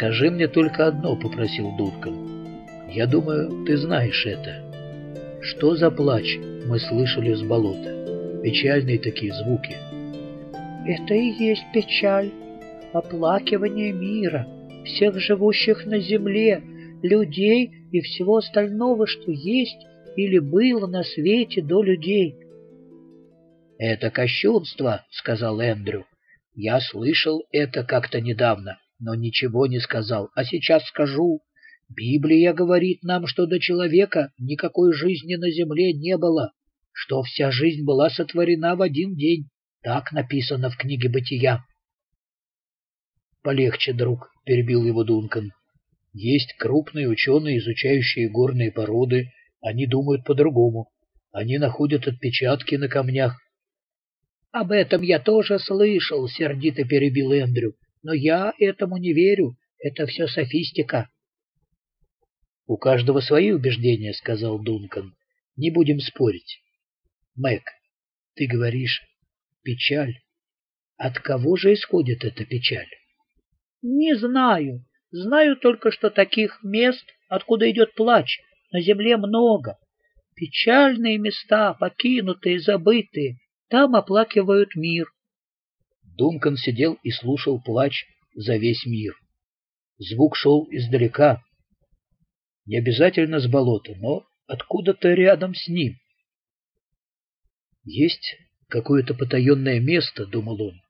«Скажи мне только одно», — попросил Дудкан. «Я думаю, ты знаешь это. Что за плач мы слышали с болота? Печальные такие звуки». «Это и есть печаль, оплакивание мира, всех живущих на земле, людей и всего остального, что есть или было на свете до людей». «Это кощунство», — сказал Эндрю. «Я слышал это как-то недавно, но ничего не сказал, а сейчас скажу. Библия говорит нам, что до человека никакой жизни на земле не было, что вся жизнь была сотворена в один день. Так написано в книге Бытия. «Полегче, друг», — перебил его Дункан. «Есть крупные ученые, изучающие горные породы. Они думают по-другому. Они находят отпечатки на камнях, «Об этом я тоже слышал», — сердито перебил Эндрю. «Но я этому не верю. Это все софистика». «У каждого свои убеждения», — сказал Дункан. «Не будем спорить». «Мэг, ты говоришь, печаль. От кого же исходит эта печаль?» «Не знаю. Знаю только, что таких мест, откуда идет плач, на земле много. Печальные места, покинутые, забытые, там оплакивают мир. Дункан сидел и слушал плач за весь мир. Звук шел издалека. Не обязательно с болота, но откуда-то рядом с ним. Есть какое-то потаенное место, думал он,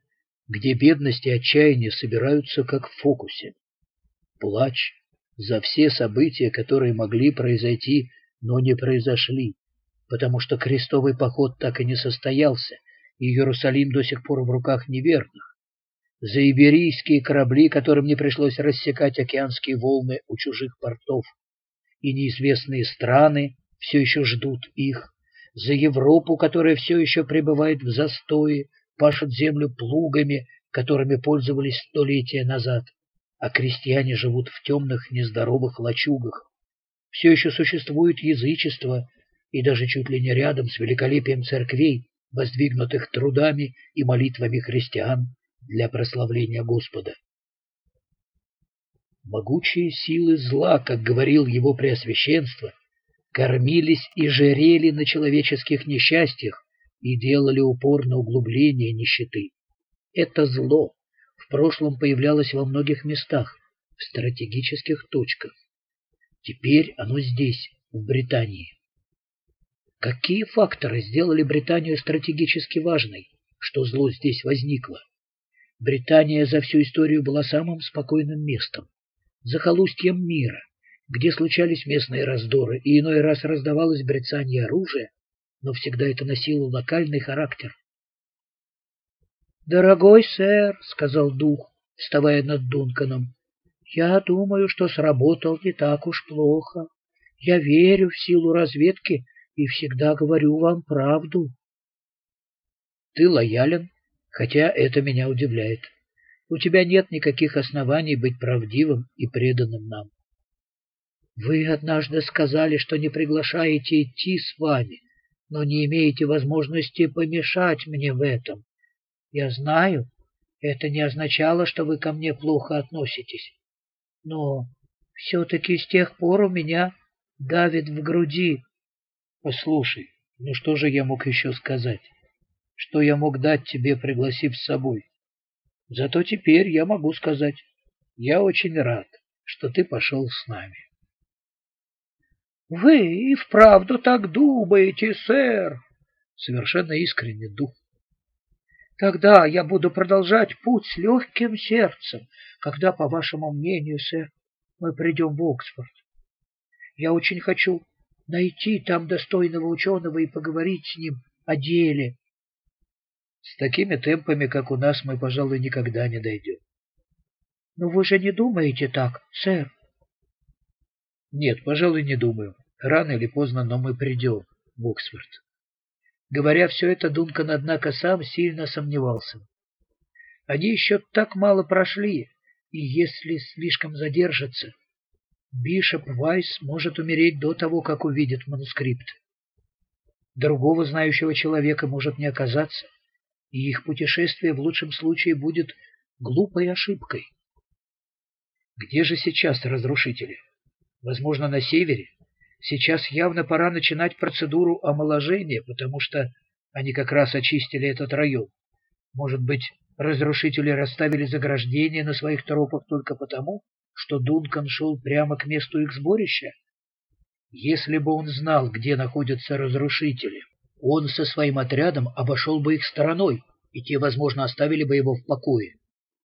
где бедность и отчаяние собираются как в фокусе. Плач за все события, которые могли произойти, но не произошли потому что крестовый поход так и не состоялся, и Иерусалим до сих пор в руках неверных. За иберийские корабли, которым не пришлось рассекать океанские волны у чужих портов, и неизвестные страны все еще ждут их, за Европу, которая все еще пребывает в застое, пашут землю плугами, которыми пользовались столетия назад, а крестьяне живут в темных нездоровых лачугах. Все еще существует язычество, и даже чуть ли не рядом с великолепием церквей, воздвигнутых трудами и молитвами христиан для прославления Господа. Могучие силы зла, как говорил его Преосвященство, кормились и жерели на человеческих несчастьях и делали упор на углубление нищеты. Это зло в прошлом появлялось во многих местах, в стратегических точках. Теперь оно здесь, в Британии. Какие факторы сделали Британию стратегически важной, что зло здесь возникло? Британия за всю историю была самым спокойным местом, захолустьем мира, где случались местные раздоры, и иной раз раздавалось брецание оружия, но всегда это носило локальный характер. «Дорогой сэр», — сказал дух, вставая над Дунканом, — «я думаю, что сработал не так уж плохо. Я верю в силу разведки и всегда говорю вам правду. Ты лоялен, хотя это меня удивляет. У тебя нет никаких оснований быть правдивым и преданным нам. Вы однажды сказали, что не приглашаете идти с вами, но не имеете возможности помешать мне в этом. Я знаю, это не означало, что вы ко мне плохо относитесь. Но все-таки с тех пор у меня давит в груди Послушай, ну что же я мог еще сказать? Что я мог дать тебе, пригласив с собой? Зато теперь я могу сказать, я очень рад, что ты пошел с нами. Вы и вправду так думаете, сэр? Совершенно искренне дух. Тогда я буду продолжать путь с легким сердцем, когда, по вашему мнению, сэр, мы придем в Оксфорд. Я очень хочу найти там достойного ученого и поговорить с ним о деле. С такими темпами, как у нас, мы, пожалуй, никогда не дойдем. Но вы же не думаете так, сэр? Нет, пожалуй, не думаю. Рано или поздно, но мы придем в Оксфорд. Говоря все это, Дункан, однако, сам сильно сомневался. Они еще так мало прошли, и если слишком задержатся, Бишоп Вайс может умереть до того, как увидит манускрипт. Другого знающего человека может не оказаться, и их путешествие в лучшем случае будет глупой ошибкой. Где же сейчас разрушители? Возможно, на севере? Сейчас явно пора начинать процедуру омоложения, потому что они как раз очистили этот район. Может быть, разрушители расставили заграждения на своих тропах только потому, что Дункан шел прямо к месту их сборища? Если бы он знал, где находятся разрушители, он со своим отрядом обошел бы их стороной, и те, возможно, оставили бы его в покое.